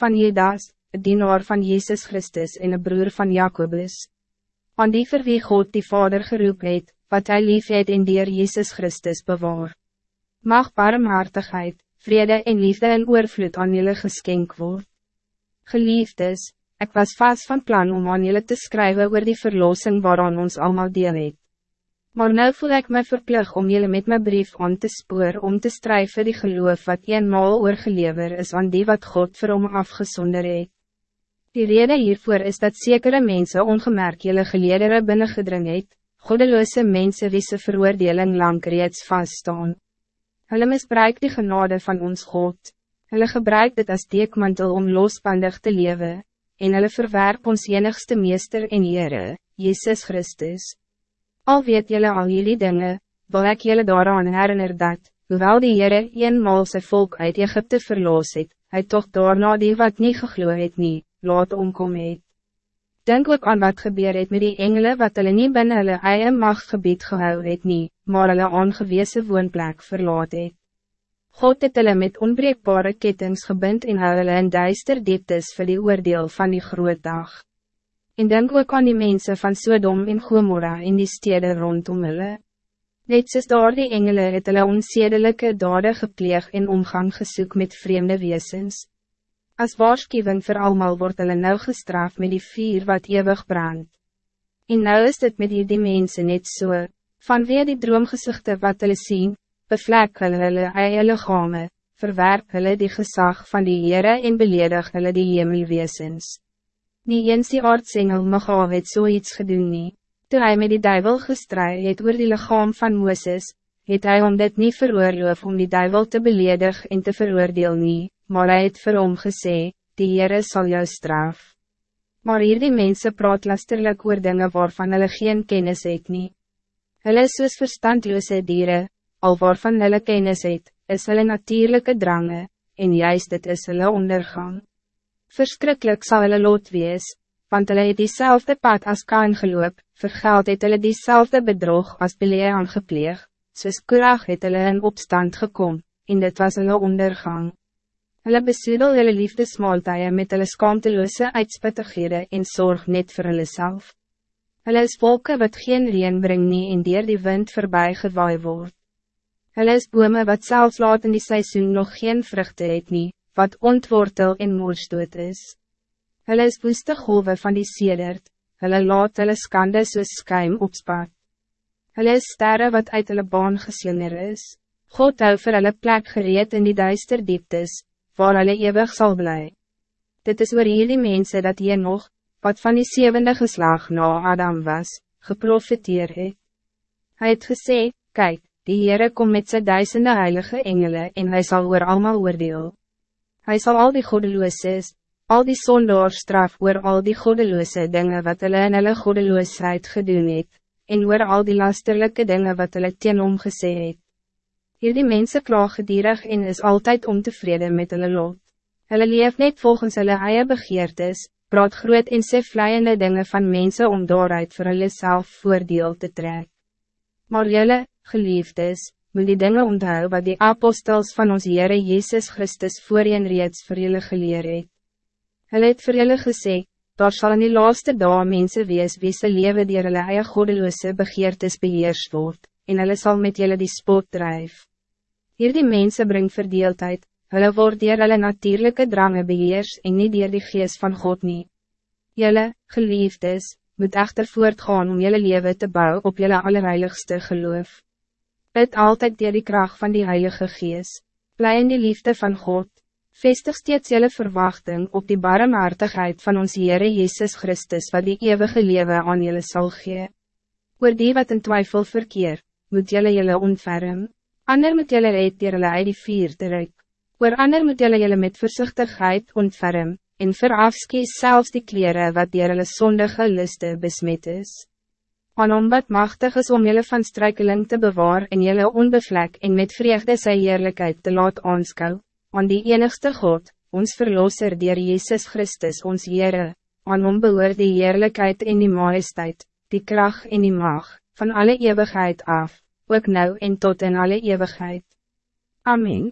van Judas, een dienaar van Jezus Christus en een broer van Jacobus. Aan die vir wie God die Vader geroep het, wat hij lief het in dier Jezus Christus bewaar. Mag barmhartigheid, vrede en liefde en oorvloed aan jullie geskenk word. Geliefdes, ik was vast van plan om aan jullie te schrijven oor die verlossing waaraan ons allemaal deel het. Maar nu voel ik me verplicht om jullie met mijn brief aan te spoor om te strijven die geloof wat eenmaal oorgelever is aan die wat God vir hom afgesonder het. Die reden hiervoor is dat zekere mensen ongemerkt jullie geleerdere binnengedring het, goddeloze mensen wie ze veroordeling lang reeds vaststaan. Hulle misbruik die genade van ons God. Hulle gebruik dit als dekmantel om losbandig te leven, en hulle verwerp ons enigste meester en Heere, Jezus Christus. Al weet jullie al jullie dingen, wil ik jullie daaraan herinner dat, hoewel die Heere eenmaal sy volk uit Egypte verloos het, hy toch daarna die wat niet gegloe het nie, laat omkom het. Denk ook aan wat gebeur het met die engelen wat hulle nie binnen hulle eie machtgebied gehou het nie, maar hulle aangewese woonplek verlaat het. God het hulle met onbreekbare kettings gebind en hou hulle in duister dieptes vir die oordeel van die groot dag. En denk ook aan die mensen van Sodom en Gomorra in die steden rondom hulle. Net soos daar die engele het hulle onsedelike dade gepleeg en omgang gesoek met vreemde wezens. As waarschuwing voor allemaal wordt hulle nou gestraft met die vier wat eeuwig brandt. En nou is dit met die, mensen net so, vanweer die droomgezichten wat hulle sien, bevlek hulle hulle eie lichame, verwerp hulle die gezag van die Heere en beledig hulle die hemelwezens. Nie eens die aardsengel Michael het so iets gedoen nie. Toe hy met die duivel gestrui het oor die lichaam van Mooses, het hy om dit nie veroorloof om die duivel te beledig en te veroordeel nie, maar hy het vir hom gesê, die Heere sal jou straf. Maar hier die mense praat lasterlik oor dinge waarvan hulle geen kennis het nie. Hulle is soos verstandloose dieren, al waarvan hulle kennis het, is hulle natuurlijke drange, en juist dit is hulle ondergang. Verschrikkelijk zal hulle lot wees, want hulle het diezelfde pad als Kaan geloop, vir geld het hulle diezelfde bedrog als Belee aangepleeg, soos Kurag het hulle in opstand gekom, en dit was hulle ondergang. Hulle besoedel hulle liefdesmaaltuie met hulle skaamteloose uitspittighede en zorg net voor hulle self. Hulle is wolke wat geen reen bring nie en dier die wind voorbij gewaai word. Hulle is bome wat zelfs laat in die seizoen nog geen vruchten het nie, wat ontwortel en moorstoot is. Hulle is woeste golwe van die sedert, hulle laat hulle skande soos skuim opspat. Hulle is sterre wat uit hulle baan geslinger is. God hou vir hulle plek gereed in die duister dieptes, waar hulle eeuwig zal bly. Dit is oor hierdie mense dat hier nog, wat van die zevende geslag na Adam was, geprofiteer het. Hy het gesê, kijk, die Heere kom met sy duisende heilige engelen en hij zal oor allemaal oordeel. Hij zal al die goddelooses, al die zondaar straf oor al die goddeloose dingen wat hulle in hulle goddeloosheid gedoen het, en oor al die lasterlijke dingen wat hulle teen omgesê het. Hierdie mense klaag gedierig en is altijd ontevreden met hulle lot. Hulle leef net volgens hulle eie begeertes, praat groot en sê vleiende dinge van mensen om daaruit vir hulle self voordeel te trek. Maar julle, geliefdes, moet die dingen onthou wat die apostels van ons Heere Jezus Christus voorheen reeds vir julle geleer het. Hulle het vir julle gesê, daar sal in die laaste dag mense wees wie se lewe dier hulle eie godeloose begeertes beheers word, en hulle sal met julle die spot drijf. Hier die mense bring verdeeldheid, hulle word dier hulle natuurlijke drange beheers en niet dier die geest van God nie. Julle, geliefdes, moet echter voortgaan om julle leven te bouwen op julle allerheiligste geloof. Bid altijd dier die kracht van die Heilige Gees. Blij in die liefde van God. Vestig steeds jelle verwachting op die barmhartigheid van ons Heere Jezus Christus wat die eeuwige leven aan jelle zal gee. Oor die wat in twijfel verkeer, moet jelle jelle ontferm. Ander moet jelle reed dier hulle uit die vier te ruik. Oor ander moet jelle jelle met voorzichtigheid ontferm, en verafskies zelfs die kleren wat dier hulle sondige liste besmet is aan hom wat machtig is om jullie van struikeling te bewaar en jullie onbevlek en met vreugde sy heerlijkheid te laat aanskou, aan die enigste God, ons Verlosser dier Jezus Christus ons Heere, aan hom behoor die heerlijkheid en die majesteit, die kracht en die mag, van alle eeuwigheid af, ook nou en tot in alle eeuwigheid. Amen.